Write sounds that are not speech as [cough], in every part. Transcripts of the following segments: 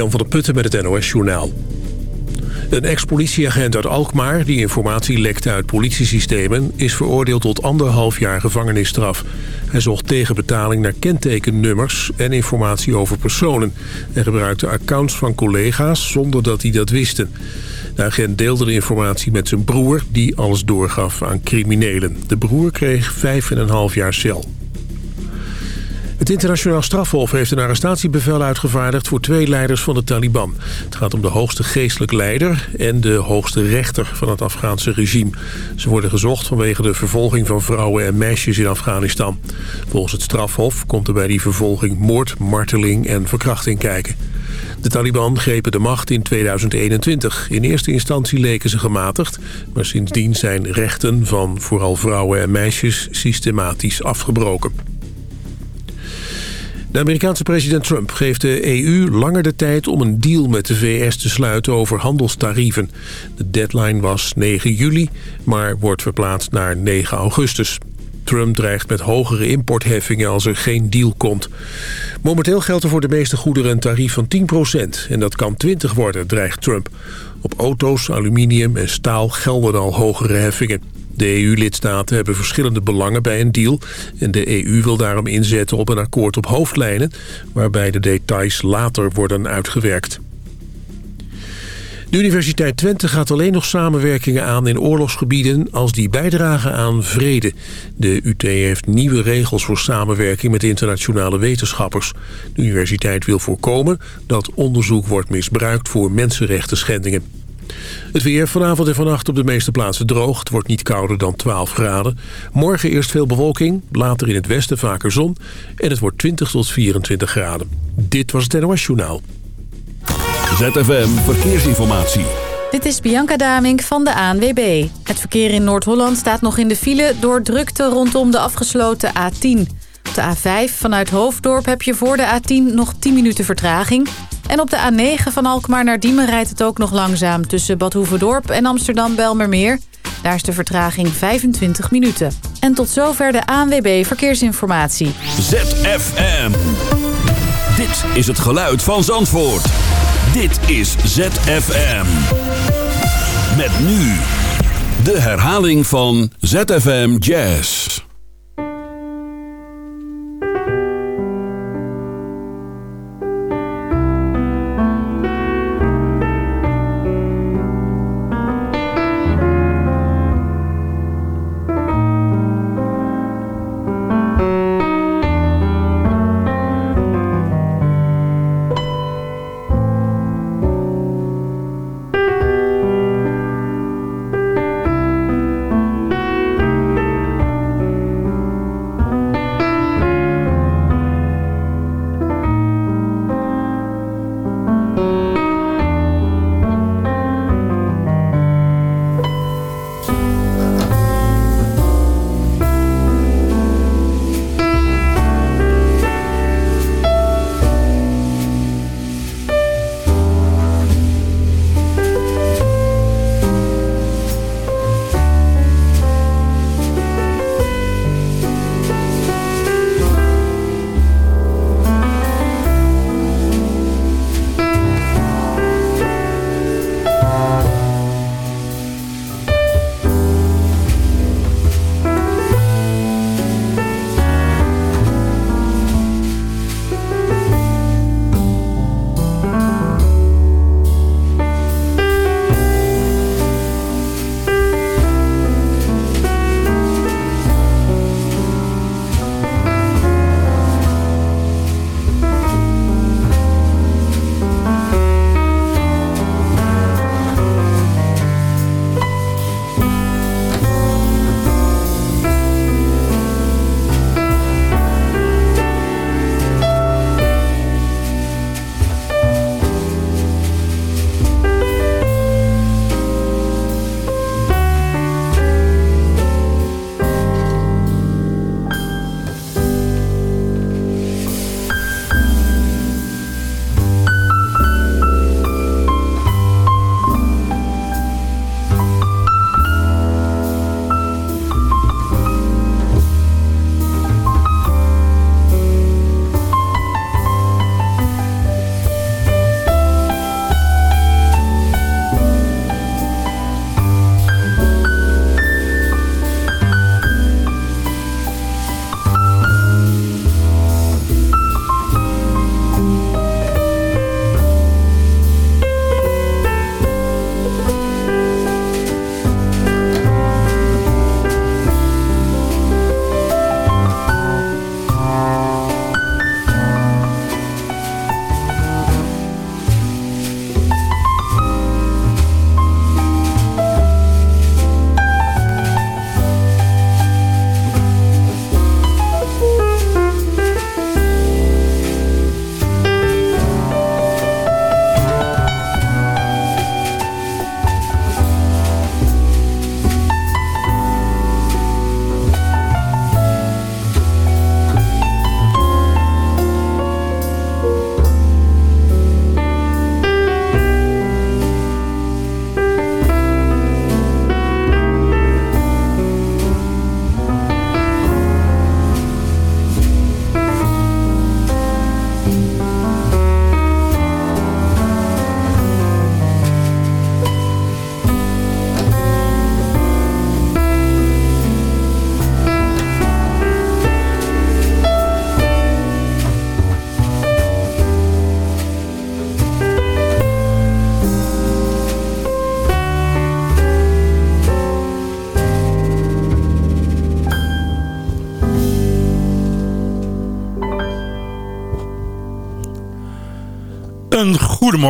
Jan van der Putten met het NOS-journaal. Een ex-politieagent uit Alkmaar die informatie lekte uit politiesystemen... is veroordeeld tot anderhalf jaar gevangenisstraf. Hij zocht tegen betaling naar kentekennummers en informatie over personen... en gebruikte accounts van collega's zonder dat die dat wisten. De agent deelde de informatie met zijn broer... die alles doorgaf aan criminelen. De broer kreeg vijf en een half jaar cel. Het internationaal strafhof heeft een arrestatiebevel uitgevaardigd voor twee leiders van de Taliban. Het gaat om de hoogste geestelijk leider en de hoogste rechter van het Afghaanse regime. Ze worden gezocht vanwege de vervolging van vrouwen en meisjes in Afghanistan. Volgens het strafhof komt er bij die vervolging moord, marteling en verkrachting kijken. De Taliban grepen de macht in 2021. In eerste instantie leken ze gematigd, maar sindsdien zijn rechten van vooral vrouwen en meisjes systematisch afgebroken. De Amerikaanse president Trump geeft de EU langer de tijd om een deal met de VS te sluiten over handelstarieven. De deadline was 9 juli, maar wordt verplaatst naar 9 augustus. Trump dreigt met hogere importheffingen als er geen deal komt. Momenteel geldt er voor de meeste goederen een tarief van 10% en dat kan 20 worden, dreigt Trump. Op auto's, aluminium en staal gelden al hogere heffingen. De EU-lidstaten hebben verschillende belangen bij een deal... en de EU wil daarom inzetten op een akkoord op hoofdlijnen... waarbij de details later worden uitgewerkt. De Universiteit Twente gaat alleen nog samenwerkingen aan in oorlogsgebieden als die bijdragen aan vrede. De UT heeft nieuwe regels voor samenwerking met internationale wetenschappers. De universiteit wil voorkomen dat onderzoek wordt misbruikt voor mensenrechten schendingen. Het weer vanavond en vannacht op de meeste plaatsen droog. Het wordt niet kouder dan 12 graden. Morgen eerst veel bewolking, later in het westen vaker zon. En het wordt 20 tot 24 graden. Dit was het NOS Journaal. ZFM Verkeersinformatie. Dit is Bianca Damink van de ANWB. Het verkeer in Noord-Holland staat nog in de file... door drukte rondom de afgesloten A10. Op de A5 vanuit Hoofddorp heb je voor de A10 nog 10 minuten vertraging... En op de A9 van Alkmaar naar Diemen rijdt het ook nog langzaam... tussen Bad en Amsterdam-Belmermeer. Daar is de vertraging 25 minuten. En tot zover de ANWB Verkeersinformatie. ZFM. Dit is het geluid van Zandvoort. Dit is ZFM. Met nu de herhaling van ZFM Jazz.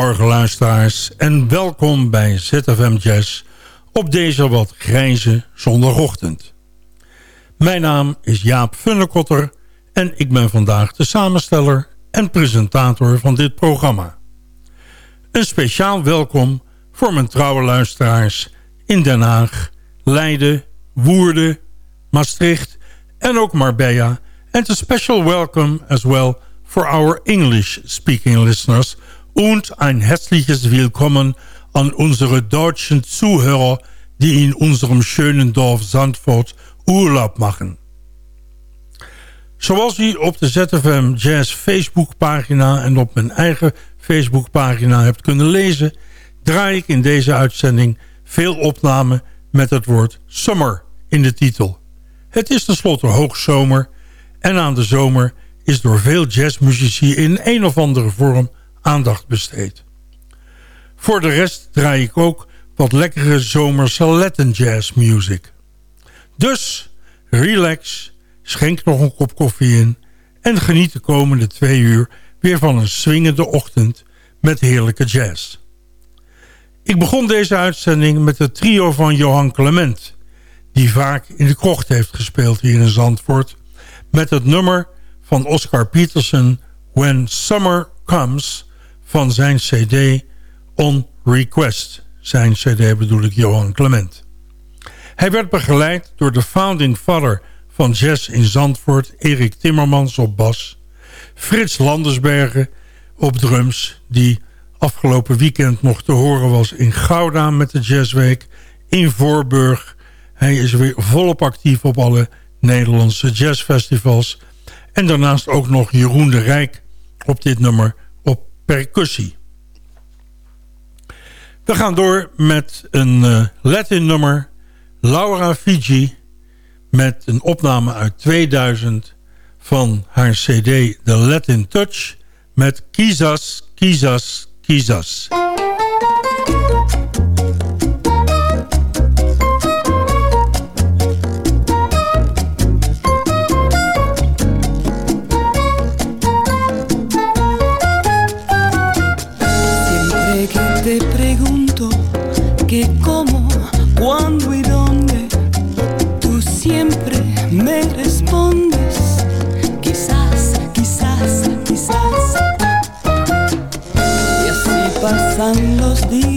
Goedemorgen luisteraars en welkom bij ZFM Jazz op deze wat grijze zondagochtend. Mijn naam is Jaap Funnekotter en ik ben vandaag de samensteller en presentator van dit programma. Een speciaal welkom voor mijn trouwe luisteraars in Den Haag, Leiden, Woerden, Maastricht en ook Marbella. And a special welcome as well for our English-speaking listeners und ein herzliches Willkommen an unsere deutschen Zuhörer, die in unserem schönen Dorf Zandvoort Urlaub machen. Zoals u op de ZFM Jazz Facebookpagina en op mijn eigen Facebookpagina hebt kunnen lezen... draai ik in deze uitzending veel opnamen met het woord summer in de titel. Het is tenslotte hoogzomer en aan de zomer is door veel jazzmuzici in een of andere vorm aandacht besteed. Voor de rest draai ik ook wat lekkere zomerse Latin jazz music. Dus relax, schenk nog een kop koffie in... en geniet de komende twee uur weer van een swingende ochtend met heerlijke jazz. Ik begon deze uitzending met het trio van Johan Clement... die vaak in de krocht heeft gespeeld hier in Zandvoort... met het nummer van Oscar Peterson... When Summer Comes van zijn cd On Request. Zijn cd bedoel ik Johan Clement. Hij werd begeleid door de founding father van jazz in Zandvoort... Erik Timmermans op bas... Frits Landersbergen op drums... die afgelopen weekend nog te horen was in Gouda met de Jazzweek... in Voorburg. Hij is weer volop actief op alle Nederlandse jazzfestivals... en daarnaast ook nog Jeroen de Rijk op dit nummer percussie. We gaan door met een uh, Latin nummer. Laura Fiji met een opname uit 2000 van haar cd The Latin Touch met Kizas, Kizas, Kizas. me respondes. Quizás, quizás, quizás. Y así pasan los días.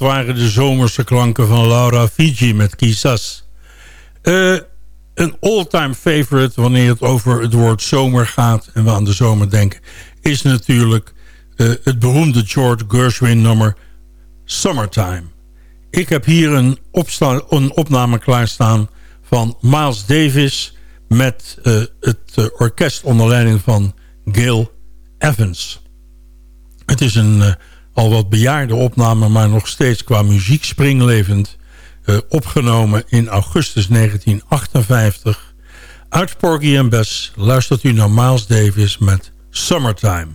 Waren de zomerse klanken van Laura Fiji met Kisas. Uh, een all-time favorite wanneer het over het woord zomer gaat... en we aan de zomer denken... is natuurlijk uh, het beroemde George Gershwin nummer Summertime. Ik heb hier een, een opname klaarstaan van Miles Davis... met uh, het orkest onder leiding van Gil Evans. Het is een al wat bejaarde opname, maar nog steeds qua muziek springlevend. Uh, opgenomen in augustus 1958. Uit Porgy Bess luistert u naar Miles Davis met Summertime.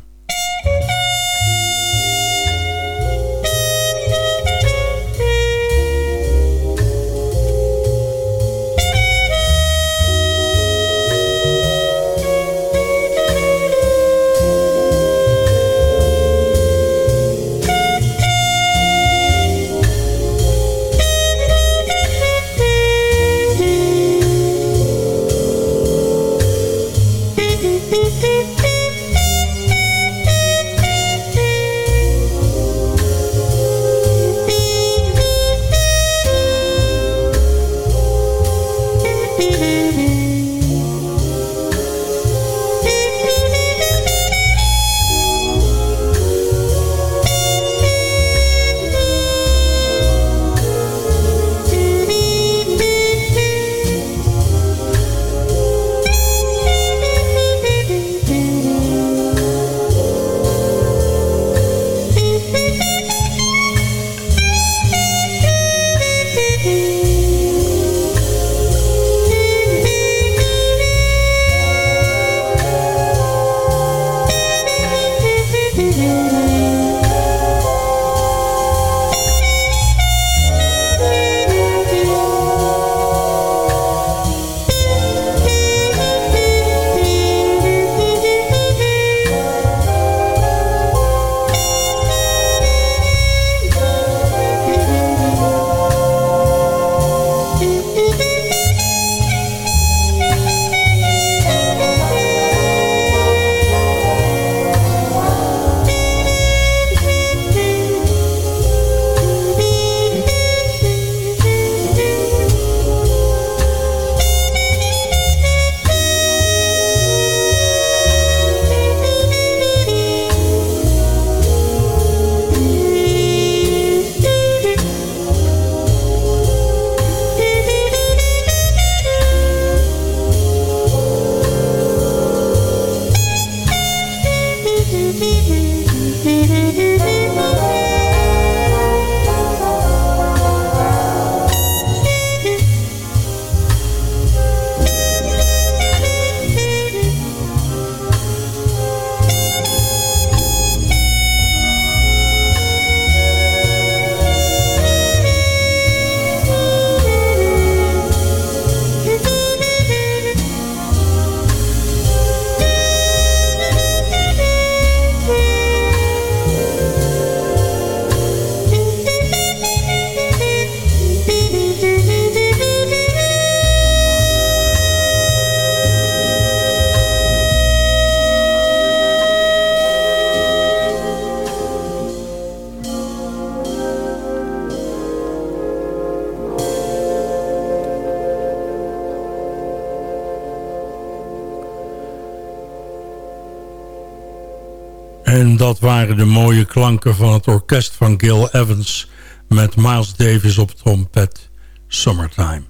Mooie klanken van het orkest van Gil Evans... met Miles Davis op trompet, Summertime.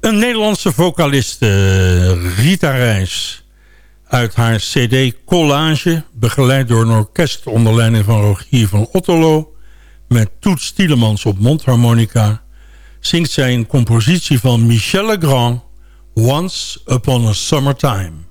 Een Nederlandse vocaliste, Rita Reis... uit haar cd Collage... begeleid door een orkest onder leiding van Rogier van Otterlo... met Toets Tielemans op mondharmonica... zingt zij een compositie van Michel Legrand... Once Upon a Summertime.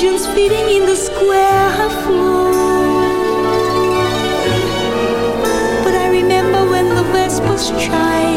Pigeons feeding in the square have flown. But I remember when the vespers chime.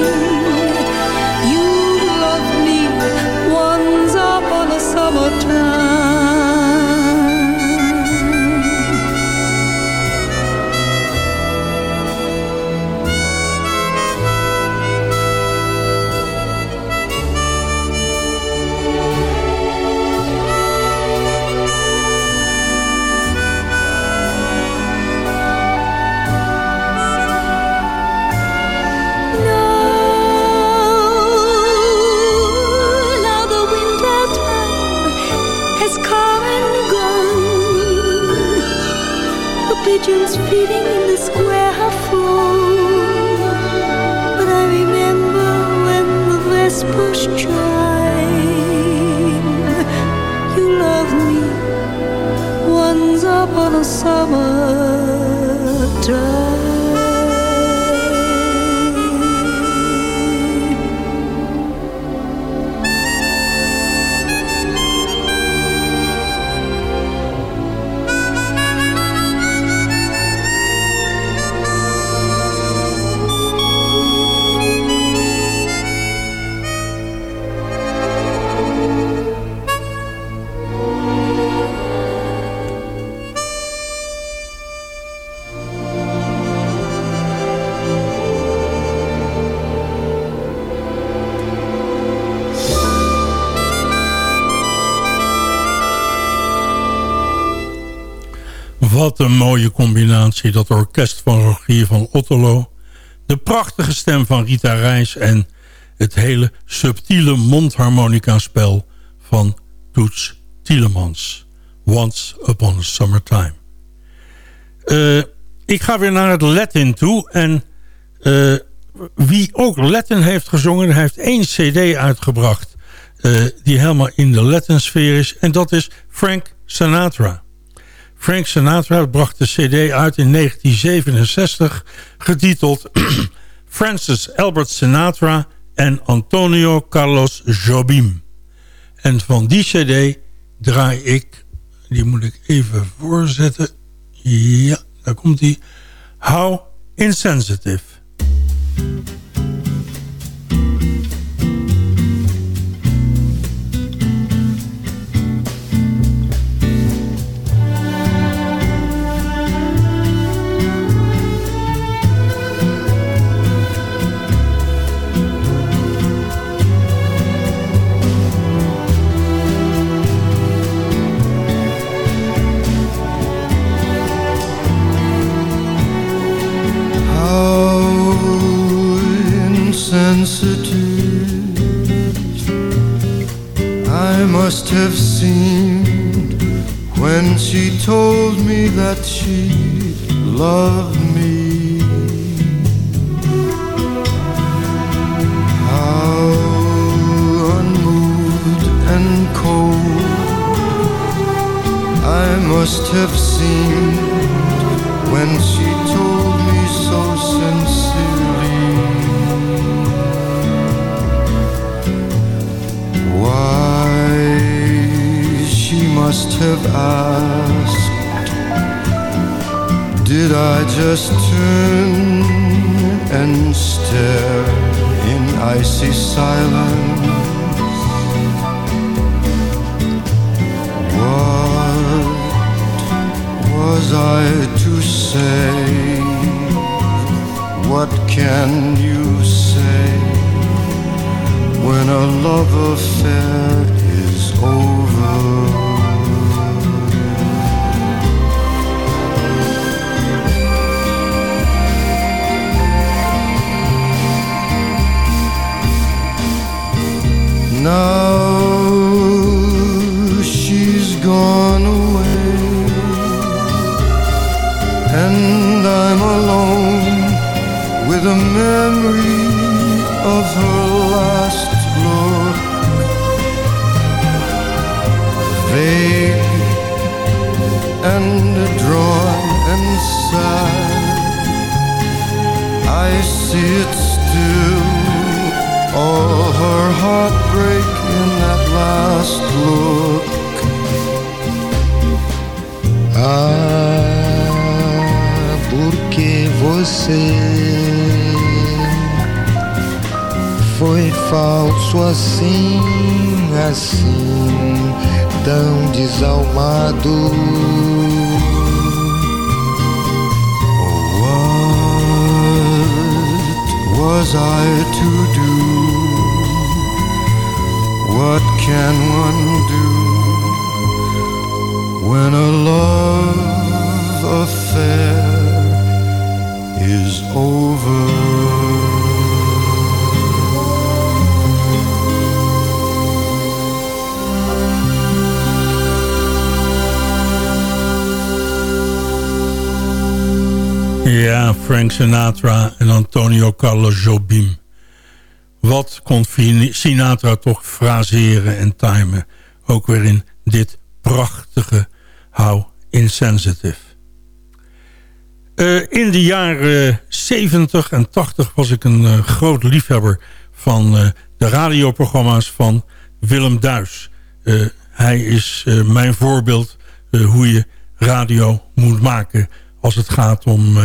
Een mooie combinatie, dat orkest van Rogier van Otterlo. De prachtige stem van Rita Reis en het hele subtiele mondharmonica-spel van Toets Tielemans. Once Upon a Summertime. Eh, ik ga weer naar het Latin toe. En eh, wie ook Latin heeft gezongen, heeft één cd uitgebracht... eh, die helemaal in de Latin-sfeer is. En dat is Frank Sinatra. Frank Sinatra bracht de cd uit in 1967... getiteld [clears throat] Francis Albert Sinatra en Antonio Carlos Jobim. En van die cd draai ik... die moet ik even voorzetten... Ja, daar komt hij. How Insensitive. Told me that she loved me. How unmoved and cold I must have seemed must have asked Did I just turn and stare in icy silence? What was I to say? What can you say when a love affair is over? Now she's gone away. And I'm alone with a memory of her last look. Vague and drawn and sad. I see it still all her heartbreak in that last look. Ah, porque você foi falso assim, assim, tão desalmado. Was I to do? What can one do when a love affair is over? Ja, Frank Sinatra en Antonio Carlos Jobim. Wat kon Sinatra toch fraseren en timen. Ook weer in dit prachtige How Insensitive. Uh, in de jaren 70 en 80 was ik een uh, groot liefhebber van uh, de radioprogramma's van Willem Duis. hij is mijn voorbeeld hoe je radio moet maken als het gaat om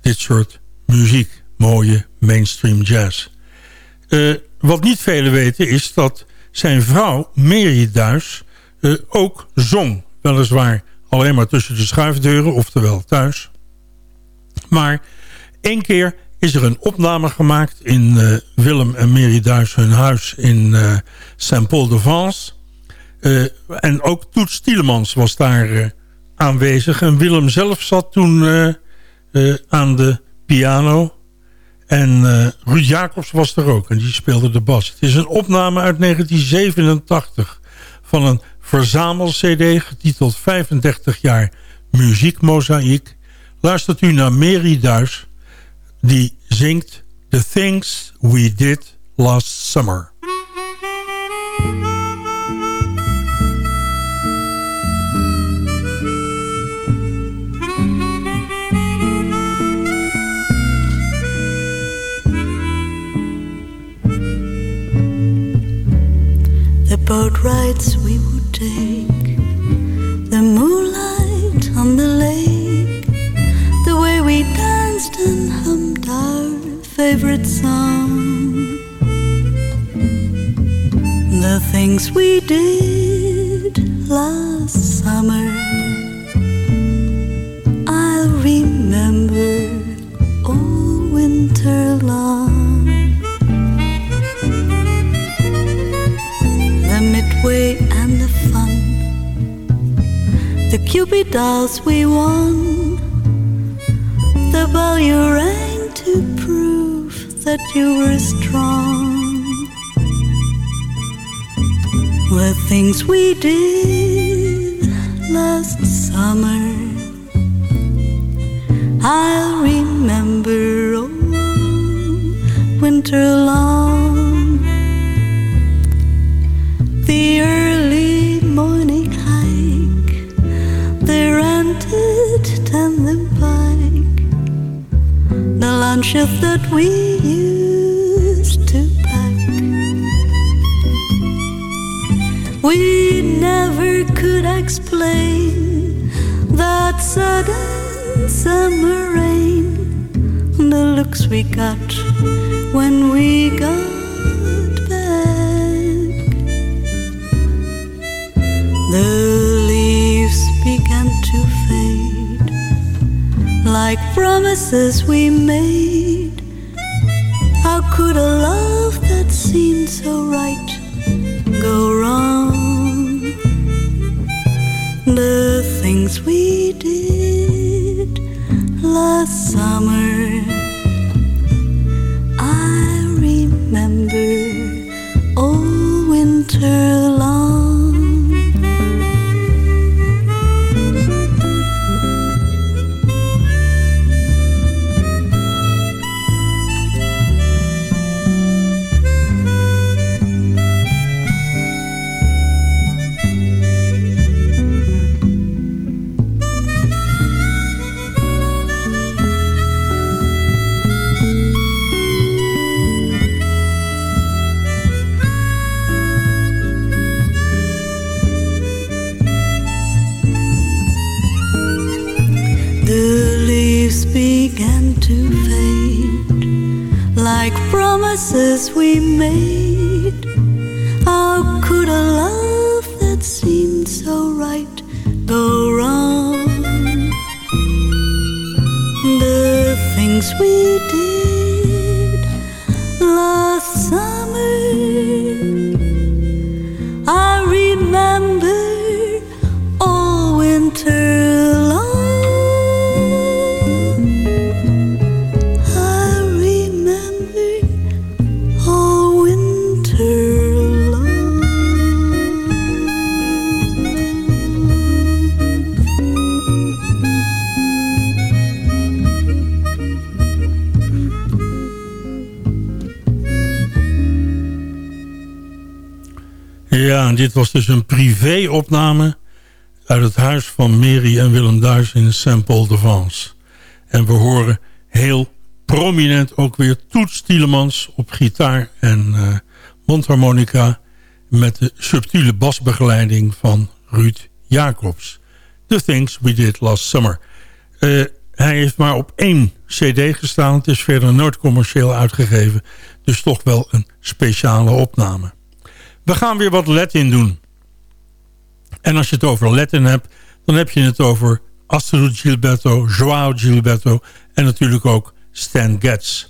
dit soort muziek. Mooie mainstream jazz. Uh, wat niet velen weten is dat zijn vrouw, Mary Duis, uh, ook zong. Weliswaar alleen maar tussen de schuifdeuren, oftewel thuis. Maar één keer is er een opname gemaakt in uh, Willem en Mary Duis hun huis in Saint-Paul-de-Vence. en ook Toets Tielemans was daar aanwezig. En Willem zelf zat toen aan de piano en uh, Ruud Jacobs was er ook en die speelde de bas. Het is een opname uit 1987 van een verzamel-cd getiteld 35 jaar muziekmozaïek. Luistert u naar Mary Duis die zingt The Things We Did Last Summer. Boat rides we would take, the moonlight on the lake, the way we danced and hummed our favorite song, the things we did last summer. Cupid dolls we won. The bell you rang to prove that you were strong. The things we did last summer. I'll remember all winter long. the early that we used to pack. We never could explain that sudden summer rain, the looks we got when we got back. The leaves began to fade like promises we made. Dit was dus een privéopname uit het huis van Mary en Willem Duis in Saint-Paul-de-Vence. En we horen heel prominent ook weer Toets Tielemans op gitaar en eh, mondharmonica... met de subtiele basbegeleiding van Ruud Jacobs. The Things We Did Last Summer. Eh, hij heeft maar op één cd gestaan. Het is verder nooit commercieel uitgegeven. Dus toch wel een speciale opname. We gaan weer wat Latin doen. En als je het over Latin hebt, dan heb je het over Astrid Gilberto, Joao Gilberto en natuurlijk ook Stan Getz.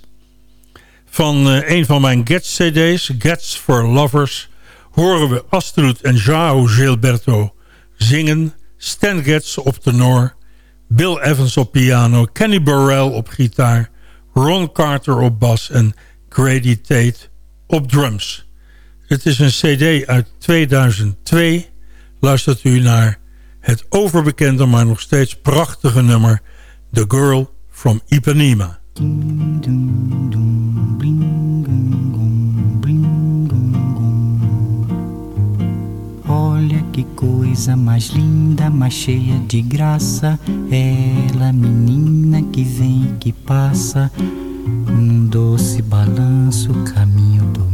Van eh, een van mijn Getz cd's, Getz for Lovers, horen we Astrid en Joao Gilberto zingen, Stan Getz op tenor, Bill Evans op piano, Kenny Burrell op gitaar, Ron Carter op bas en Grady Tate op drums. Het is een cd uit 2002. Luistert u naar het overbekende, maar nog steeds prachtige nummer... The Girl from Ipanema. Olha que coisa mais linda, mais cheia de graça. Ela, menina que vem que passa, num doce balanço, caminho do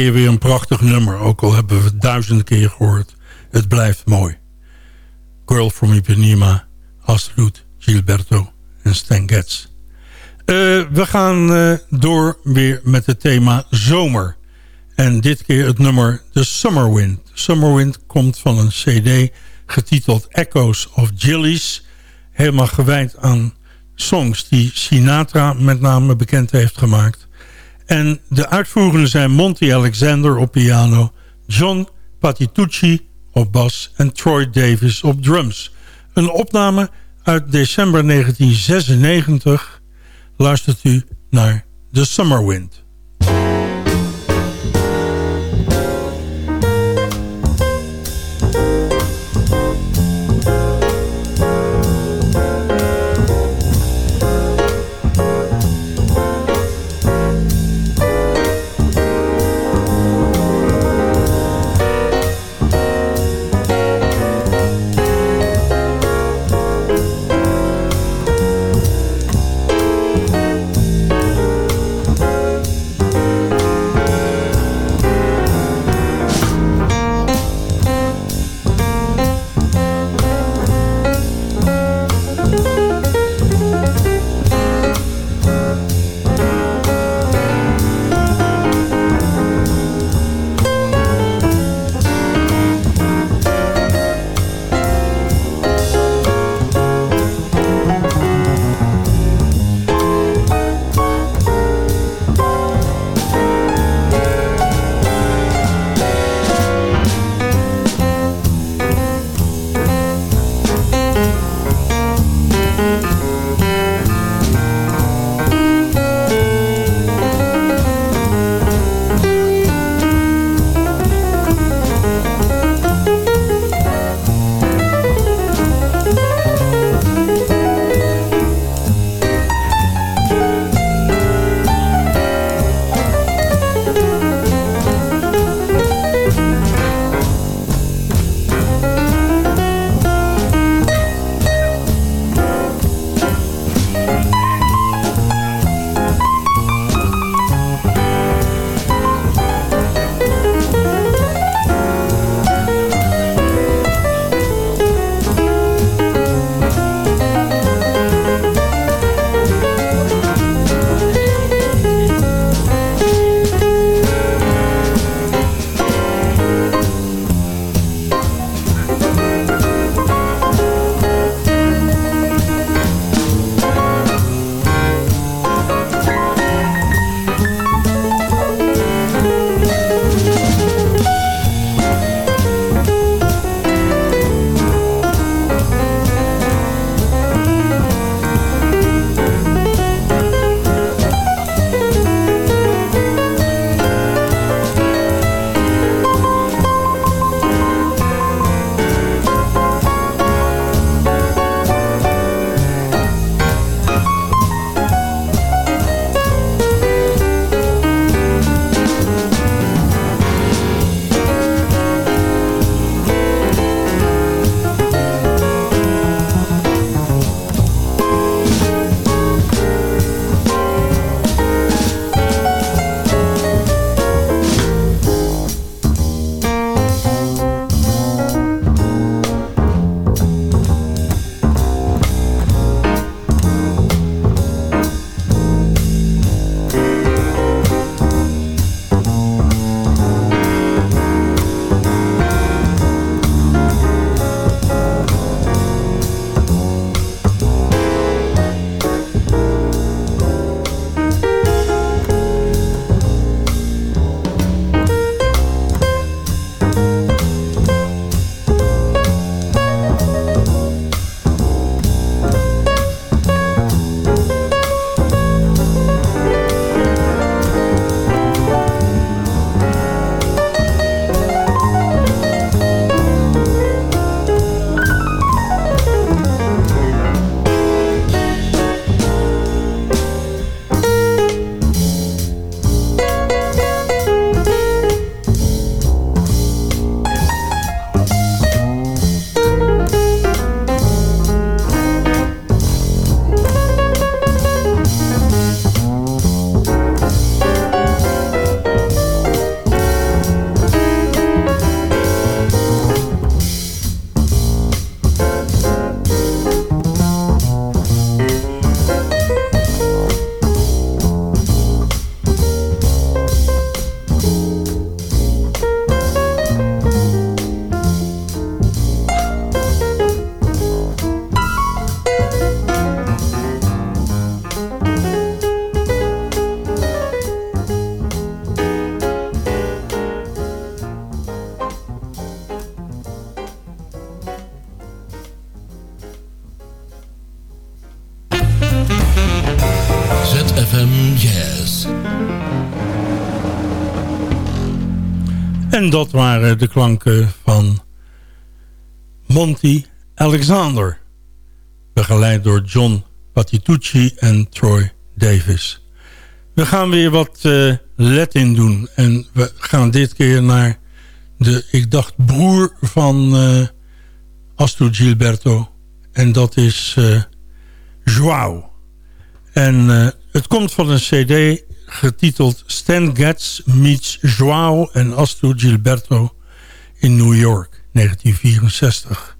Keer weer een prachtig nummer. Ook al hebben we het duizenden keer gehoord. Het blijft mooi. Girl from Ipanema, Astrid, Gilberto en Stan Getz. Eh, we gaan eh, door weer met het thema zomer. En dit keer het nummer The Summer Wind. Summer Wind komt van een cd getiteld Echoes of Gillies. Helemaal gewijd aan songs die Sinatra met name bekend heeft gemaakt. En de uitvoerenden zijn Monty Alexander op piano... John Patitucci op bas en Troy Davis op drums. Een opname uit december 1996. Luistert u naar The Summer Wind. En dat waren de klanken van Monty Alexander. Begeleid door John Patitucci en Troy Davis. We gaan weer wat uh, Latin doen. En we gaan dit keer naar de, ik dacht, broer van uh, Astro Gilberto. En dat is uh, Joao. En het komt van een cd getiteld Stan Getz meets Joao en Astro Gilberto in New York, 1964.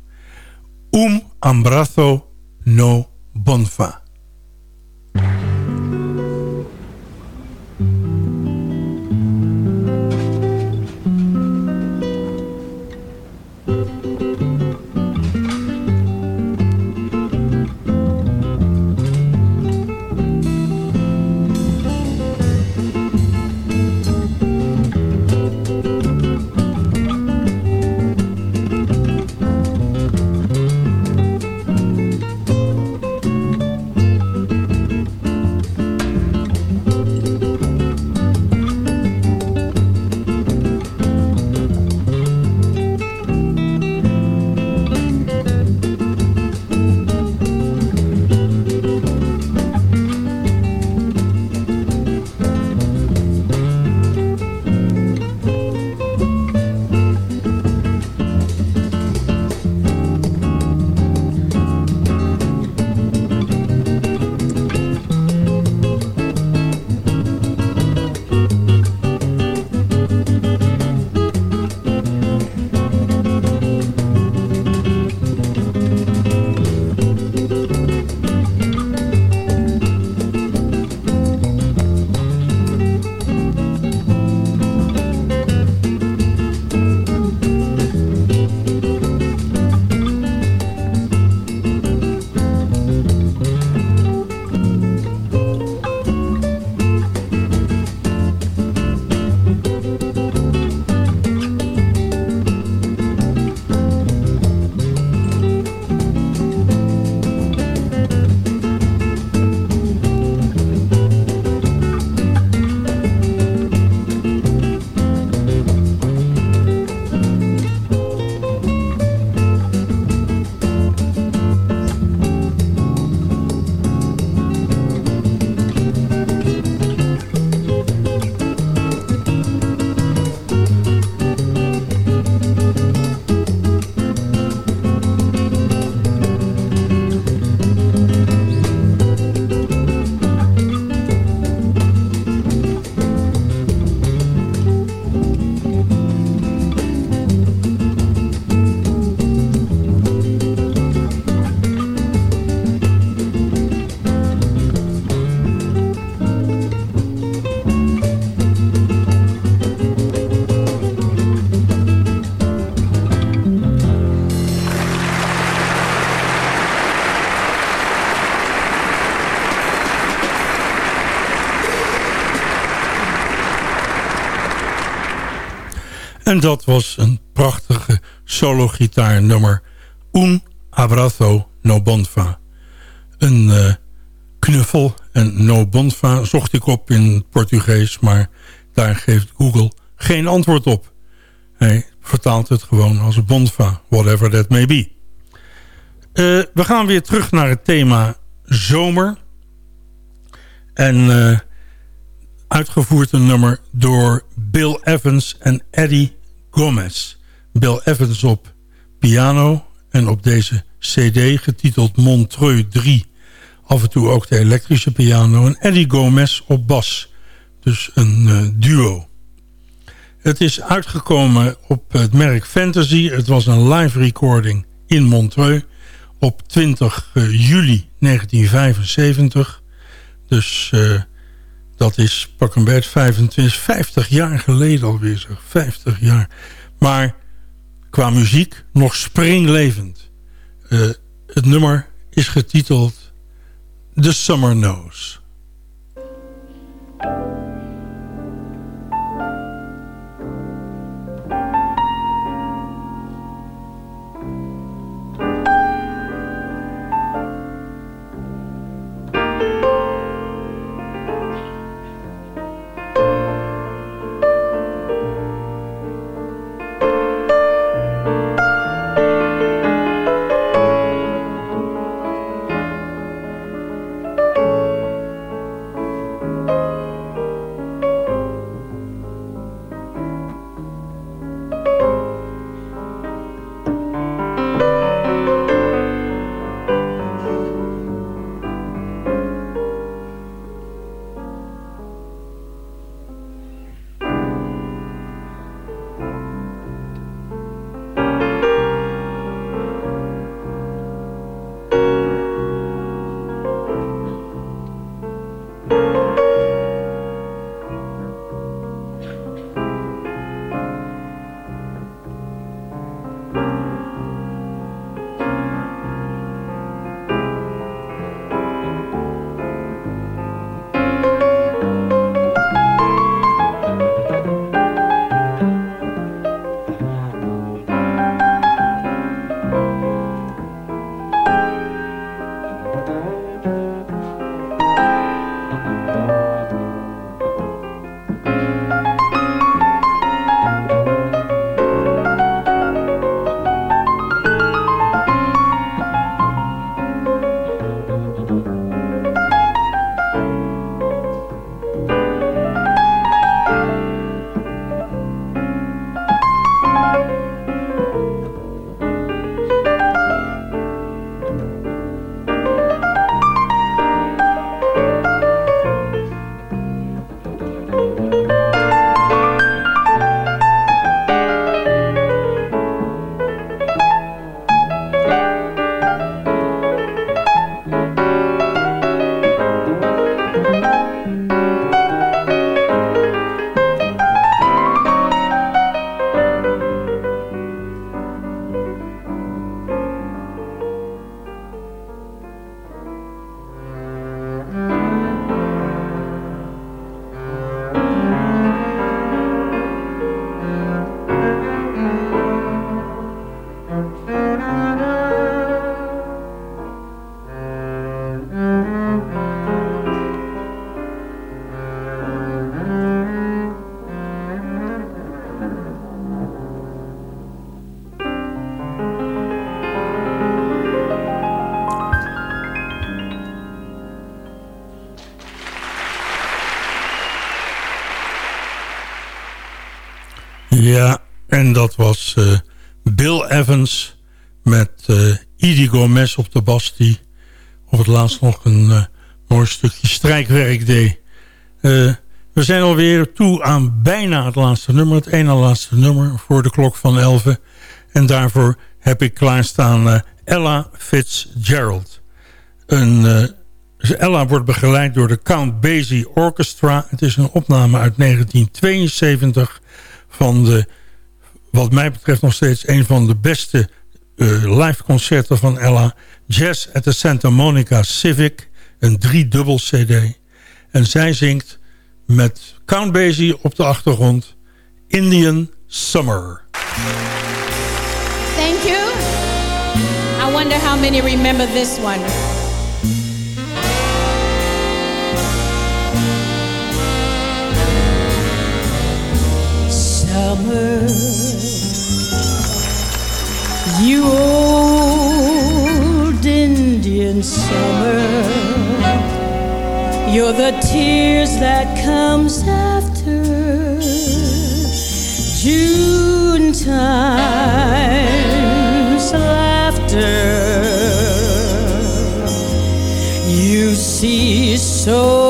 Um Ambrazo no Bonfa. Dat was een prachtige solo-gitaarnummer. Un abrazo no bonfa. Een uh, knuffel en no bonfa zocht ik op in Portugees... maar daar geeft Google geen antwoord op. Hij vertaalt het gewoon als bonfa, whatever that may be. Uh, we gaan weer terug naar het thema zomer. En... Uh, uitgevoerd een nummer door Bill Evans en Eddie Gomez. Bill Evans op piano en op deze cd getiteld Montreux 3. Af en toe ook de elektrische piano. En Eddie Gomez op bas. Dus een uh, duo. Het is uitgekomen op het merk Fantasy. Het was een live recording in Montreux op 20 uh, eh, juli 1975. Dus uh, dat is pak een beetje 25, 50 jaar geleden alweer zeg. 50 jaar. Maar qua muziek nog springlevend. Uh, het nummer is getiteld The Summer Knows. Ja, en dat was uh, Bill Evans met uh, Idi Gomez op de bas... die op het laatst nog een uh, mooi stukje strijkwerk deed. we zijn alweer toe aan bijna het laatste nummer. Het ene laatste nummer voor de klok van 11. En daarvoor heb ik klaarstaan Ella Fitzgerald. Een... Ella wordt begeleid door de Count Basie Orchestra. Het is een opname uit 1972 van de, wat mij betreft nog steeds een van de beste uh, live concerten van Ella. Jazz at the Santa Monica Civic, een driedubbel cd. En zij zingt met Count Basie op de achtergrond Indian Summer. Thank you. I wonder how many remember this one. Summer. You old Indian summer. You're the tears that comes after June time's laughter. You see so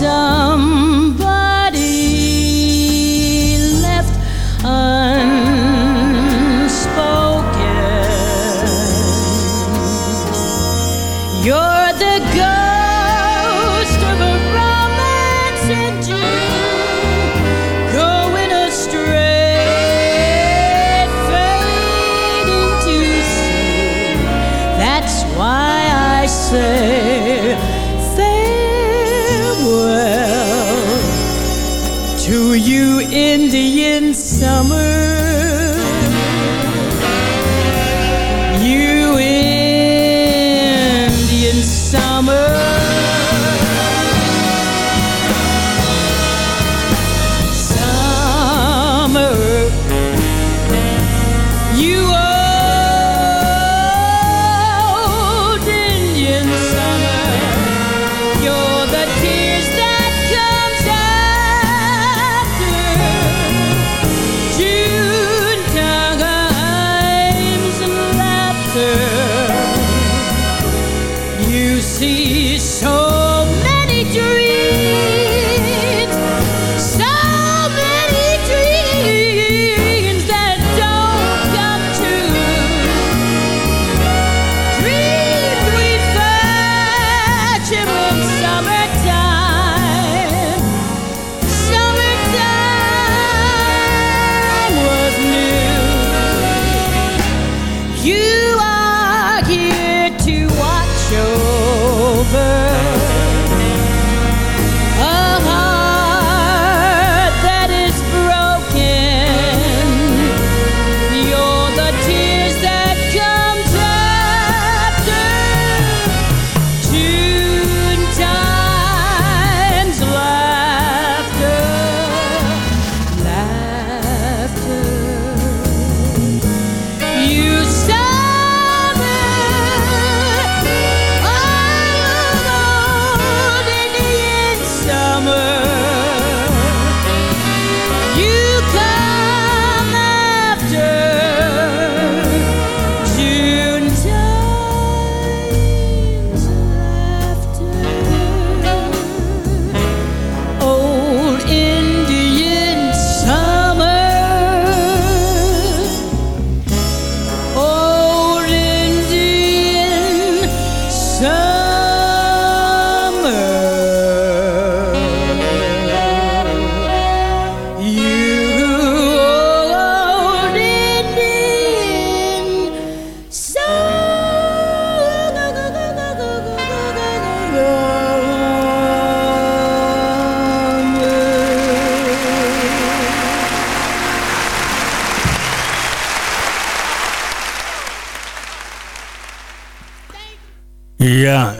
that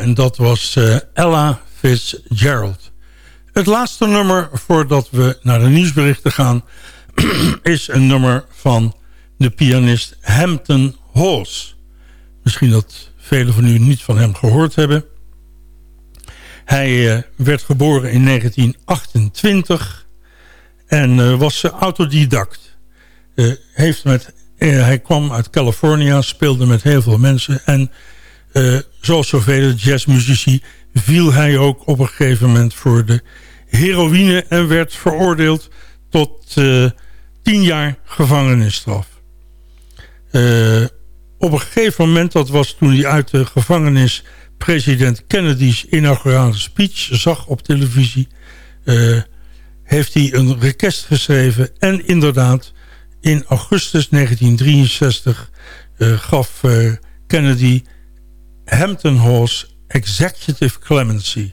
en dat was uh, Ella Fitzgerald. Het laatste nummer voordat we naar de nieuwsberichten gaan... [clears throat] is een nummer van de pianist Hampton Hawes. Misschien dat velen van u niet van hem gehoord hebben. Hij uh, werd geboren in 1928 en uh, was autodidact. heeft met, hij kwam uit California, speelde met heel veel mensen... en zoals zoveel jazzmuzici viel hij ook op een gegeven moment voor de heroïne... en werd veroordeeld tot tien jaar gevangenisstraf. Uh, op een gegeven moment, dat was toen hij uit de gevangenis... president Kennedy's inaugurale speech zag op televisie... Uh, heeft hij een request geschreven. En inderdaad, in augustus 1963 uh, gaf Kennedy Hampton Hall's Executive Clemency.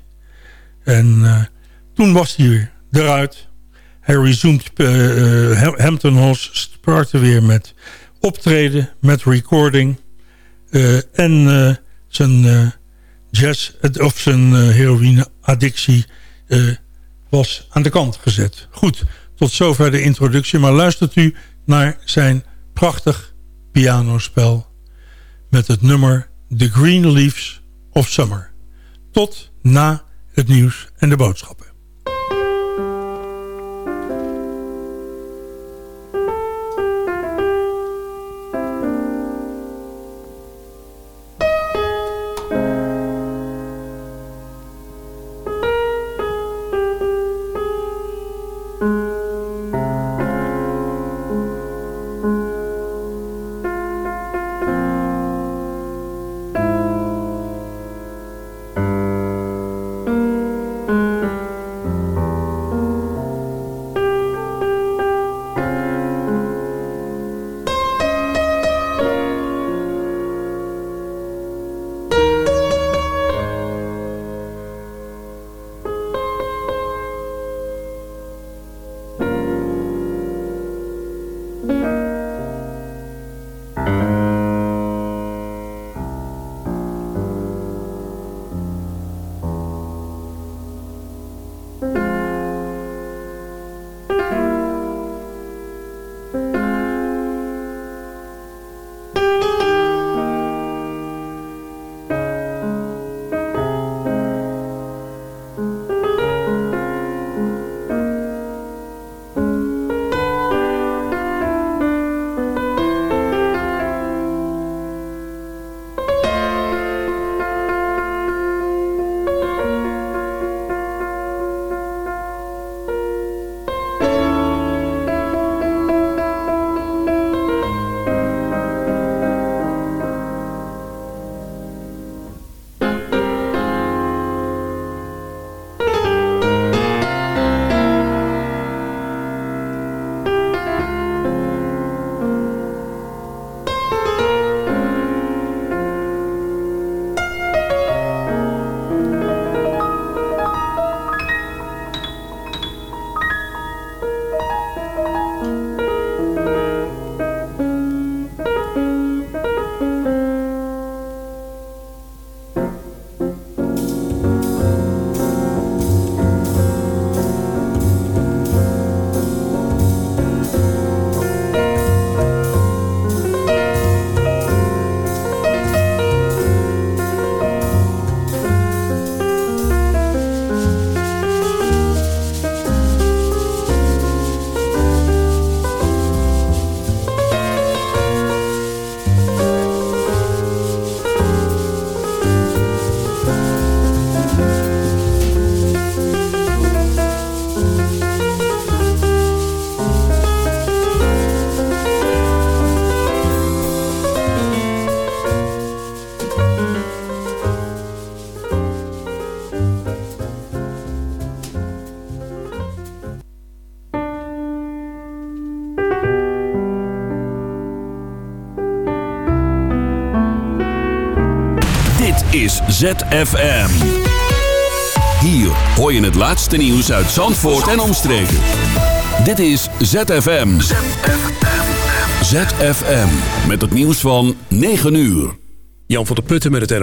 En toen was hij eruit. Hij resumed, Hampton Halls startte weer met optreden met recording. Uh, en uh, zijn uh, jazz, of zijn heroïne-addictie was aan de kant gezet. Goed, tot zover de introductie. Maar luistert u naar zijn prachtig pianospel met het nummer The Green Leaves of Summer. Tot na het nieuws en de boodschappen. ZFM. Hier hoor je het laatste nieuws uit Zandvoort en omstreken. Dit is ZFM. ZFM. Met het nieuws van 9 uur. Jan van der Putten met het NO.